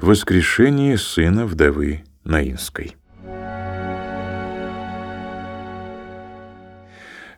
Воскрешение сына вдовы Наинской.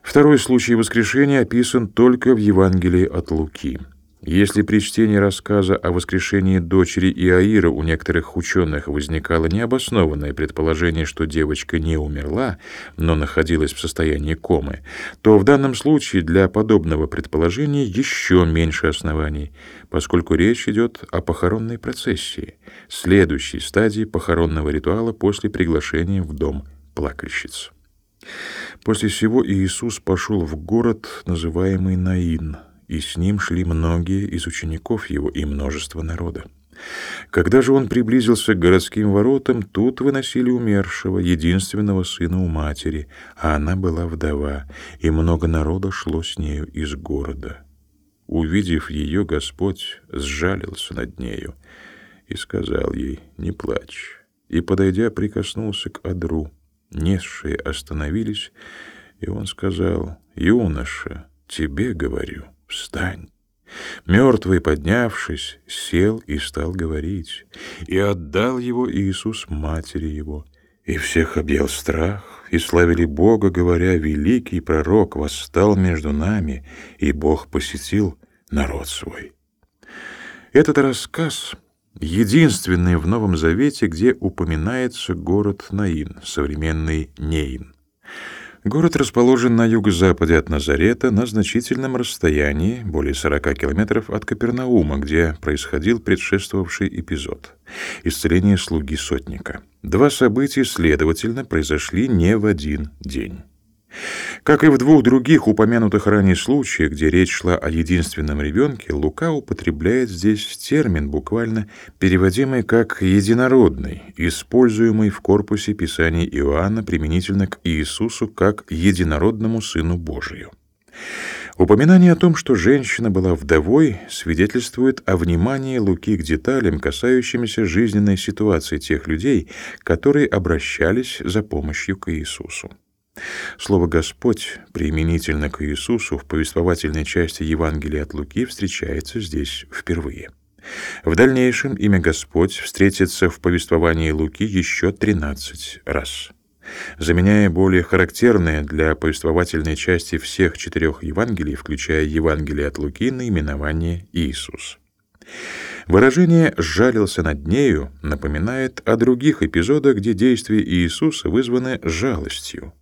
Второй случай воскрешения описан только в Евангелии от Луки. Если при чтении рассказа о воскрешении дочери Иаира у некоторых ученых возникало необоснованное предположение, что девочка не умерла, но находилась в состоянии комы, то в данном случае для подобного предположения еще меньше оснований, поскольку речь идет о похоронной процессии, следующей стадии похоронного ритуала после приглашения в дом плакальщиц. После всего Иисус пошел в город, называемый Наин — и с ним шли многие из учеников его и множество народа. Когда же он приблизился к городским воротам, тут выносили умершего, единственного сына у матери, а она была вдова, и много народа шло с нею из города. Увидев ее, Господь сжалился над нею и сказал ей, «Не плачь». И, подойдя, прикоснулся к одру. Несшие остановились, и он сказал, «Юноша, тебе говорю, встань. Мертвый, поднявшись, сел и стал говорить, и отдал его Иисус матери его. И всех объял страх, и славили Бога, говоря, великий пророк восстал между нами, и Бог посетил народ свой. Этот рассказ единственный в Новом Завете, где упоминается город Наин, современный Нейн. Город расположен на юго-западе от Назарета на значительном расстоянии, более 40 километров от Капернаума, где происходил предшествовавший эпизод — исцеление слуги сотника. Два события, следовательно, произошли не в один день. Как и в двух других упомянутых ранее случаях, где речь шла о единственном ребенке, Лука употребляет здесь термин, буквально переводимый как «единородный», используемый в корпусе Писаний Иоанна применительно к Иисусу как «единородному Сыну Божию». Упоминание о том, что женщина была вдовой, свидетельствует о внимании Луки к деталям, касающимся жизненной ситуации тех людей, которые обращались за помощью к Иисусу. Слово «Господь» применительно к Иисусу в повествовательной части Евангелия от Луки встречается здесь впервые. В дальнейшем имя Господь встретится в повествовании Луки еще 13 раз, заменяя более характерное для повествовательной части всех четырех Евангелий, включая Евангелие от Луки, наименование Иисус. Выражение «сжалился над нею» напоминает о других эпизодах, где действия Иисуса вызваны жалостью,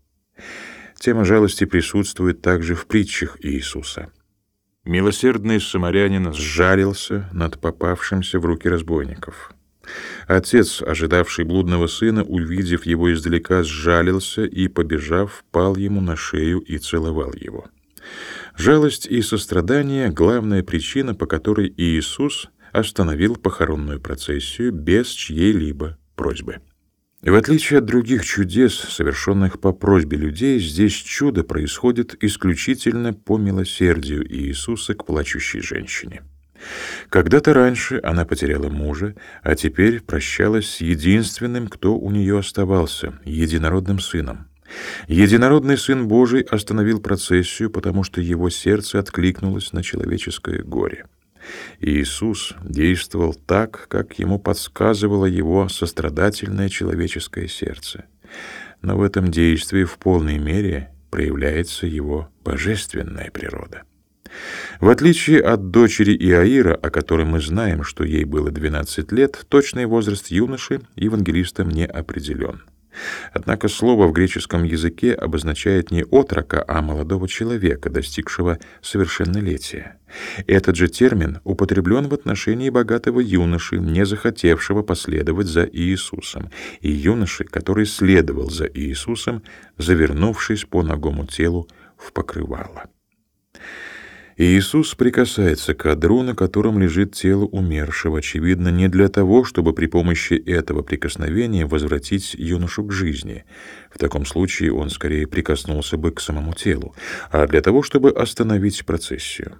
Тема жалости присутствует также в притчах Иисуса. Милосердный самарянин сжалился над попавшимся в руки разбойников. Отец, ожидавший блудного сына, увидев его издалека, сжалился и, побежав, пал ему на шею и целовал его. Жалость и сострадание — главная причина, по которой Иисус остановил похоронную процессию без чьей-либо просьбы. В отличие от других чудес, совершенных по просьбе людей, здесь чудо происходит исключительно по милосердию Иисуса к плачущей женщине. Когда-то раньше она потеряла мужа, а теперь прощалась с единственным, кто у нее оставался, единородным сыном. Единородный Сын Божий остановил процессию, потому что его сердце откликнулось на человеческое горе. Иисус действовал так, как ему подсказывало его сострадательное человеческое сердце. Но в этом действии в полной мере проявляется его божественная природа. В отличие от дочери Иаира, о которой мы знаем, что ей было 12 лет, точный возраст юноши евангелистом не определен. Однако слово в греческом языке обозначает не отрока, а молодого человека, достигшего совершеннолетия. Этот же термин употреблен в отношении богатого юноши, не захотевшего последовать за Иисусом, и юноши, который следовал за Иисусом, завернувшись по ногому телу в покрывало. Иисус прикасается к одру, на котором лежит тело умершего, очевидно, не для того, чтобы при помощи этого прикосновения возвратить юношу к жизни. В таком случае он скорее прикоснулся бы к самому телу, а для того, чтобы остановить процессию.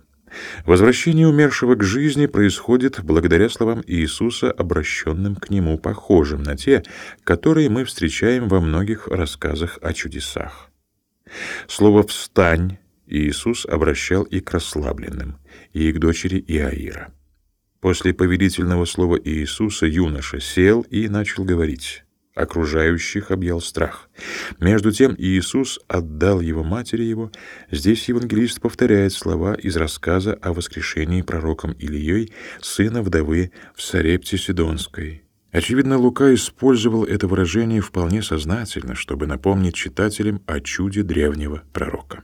Возвращение умершего к жизни происходит благодаря словам Иисуса, обращенным к нему, похожим на те, которые мы встречаем во многих рассказах о чудесах. Слово «встань» Иисус обращал и к расслабленным, и к дочери Иаира. После повелительного слова Иисуса юноша сел и начал говорить. Окружающих объял страх. Между тем Иисус отдал его матери его. Здесь евангелист повторяет слова из рассказа о воскрешении пророком Илией сына вдовы в Сарепте Сидонской. Очевидно, Лука использовал это выражение вполне сознательно, чтобы напомнить читателям о чуде древнего пророка.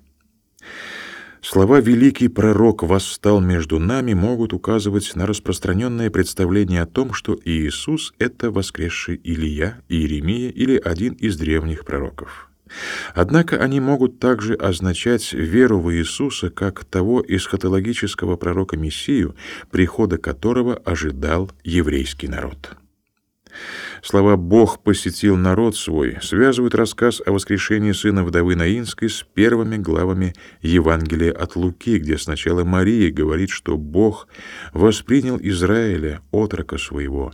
Слова «великий пророк восстал между нами» могут указывать на распространенное представление о том, что Иисус — это воскресший Илия, Иеремия или один из древних пророков. Однако они могут также означать веру в Иисуса как того эсхатологического пророка-мессию, прихода которого ожидал еврейский народ. Слова «Бог посетил народ свой» связывают рассказ о воскрешении сына вдовы Наинской с первыми главами Евангелия от Луки, где сначала Мария говорит, что Бог воспринял Израиля, отрока своего,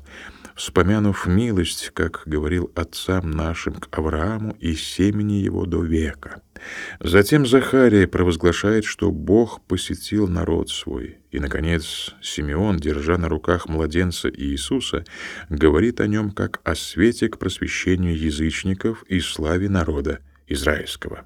вспомянув милость, как говорил отцам нашим к Аврааму и семени его до века. Затем Захария провозглашает, что Бог посетил народ свой. И, наконец, Симеон, держа на руках младенца Иисуса, говорит о нем как о свете к просвещению язычников и славе народа израильского.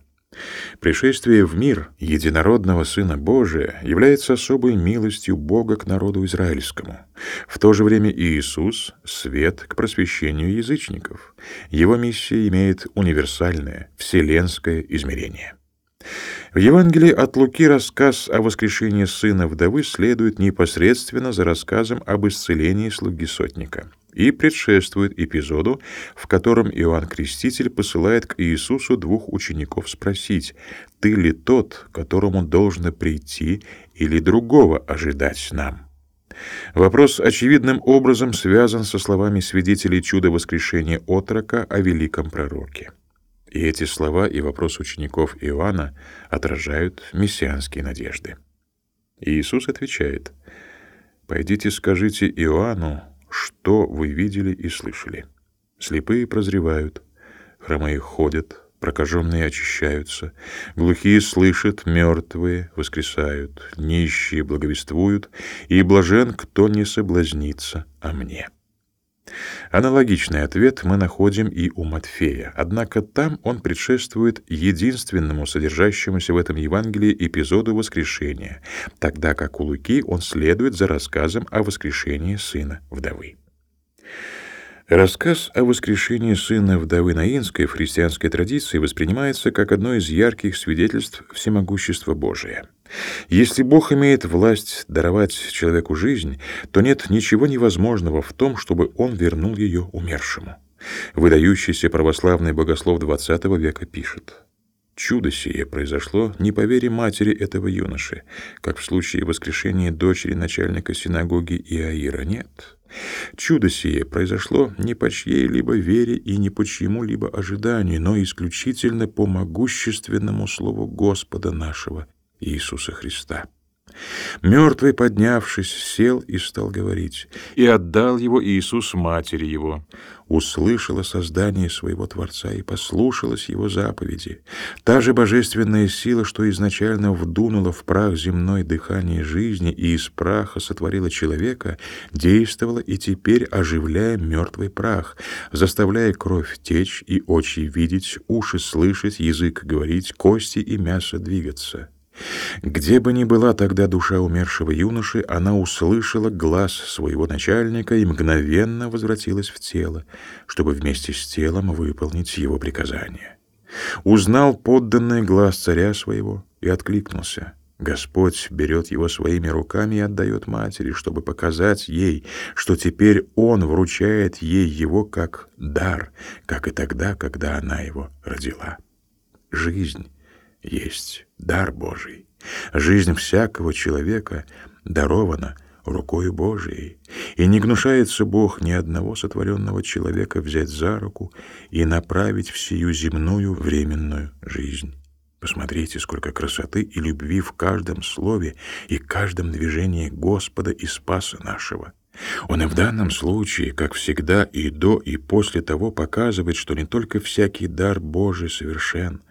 Пришествие в мир единородного Сына Божия является особой милостью Бога к народу израильскому. В то же время Иисус — свет к просвещению язычников. Его миссия имеет универсальное, вселенское измерение. В Евангелии от Луки рассказ о воскрешении сына вдовы следует непосредственно за рассказом об исцелении слуги сотника и предшествует эпизоду, в котором Иоанн Креститель посылает к Иисусу двух учеников спросить, «Ты ли тот, которому должно прийти, или другого ожидать нам?» Вопрос очевидным образом связан со словами свидетелей чуда воскрешения отрока о великом пророке. И эти слова и вопрос учеников Иоанна отражают мессианские надежды. Иисус отвечает, «Пойдите скажите Иоанну, что вы видели и слышали. Слепые прозревают, хромые ходят, прокаженные очищаются, глухие слышат, мертвые воскресают, нищие благовествуют, и блажен, кто не соблазнится о мне». Аналогичный ответ мы находим и у Матфея, однако там он предшествует единственному содержащемуся в этом Евангелии эпизоду воскрешения, тогда как у Луки он следует за рассказом о воскрешении сына вдовы. Рассказ о воскрешении сына вдовы Наинской в христианской традиции воспринимается как одно из ярких свидетельств всемогущества Божия. Если Бог имеет власть даровать человеку жизнь, то нет ничего невозможного в том, чтобы он вернул ее умершему. Выдающийся православный богослов XX века пишет: Чудо сие произошло не по вере матери этого юноши, как в случае воскрешения дочери начальника синагоги Иаира. Нет. Чудо сие произошло не по чьей-либо вере и не по чьему-либо ожиданию, но исключительно по могущественному слову Господа нашего Иисуса Христа. Мертвый, поднявшись, сел и стал говорить, и отдал его Иисус матери его. Услышала создание своего Творца и послушалась его заповеди. Та же божественная сила, что изначально вдунула в прах земной дыхание жизни и из праха сотворила человека, действовала и теперь оживляя мертвый прах, заставляя кровь течь и очи видеть, уши слышать, язык говорить, кости и мясо двигаться. Где бы ни была тогда душа умершего юноши, она услышала глаз своего начальника и мгновенно возвратилась в тело, чтобы вместе с телом выполнить его приказание. Узнал подданный глаз царя своего и откликнулся. Господь берет его своими руками и отдает матери, чтобы показать ей, что теперь он вручает ей его как дар, как и тогда, когда она его родила. Жизнь есть дар Божий. Жизнь всякого человека дарована рукой Божией, и не гнушается Бог ни одного сотворенного человека взять за руку и направить в сию земную временную жизнь. Посмотрите, сколько красоты и любви в каждом слове и каждом движении Господа и Спаса нашего. Он и в данном случае, как всегда, и до, и после того показывает, что не только всякий дар Божий совершен,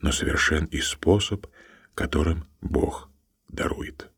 но совершен и способ, которым Бог дарует.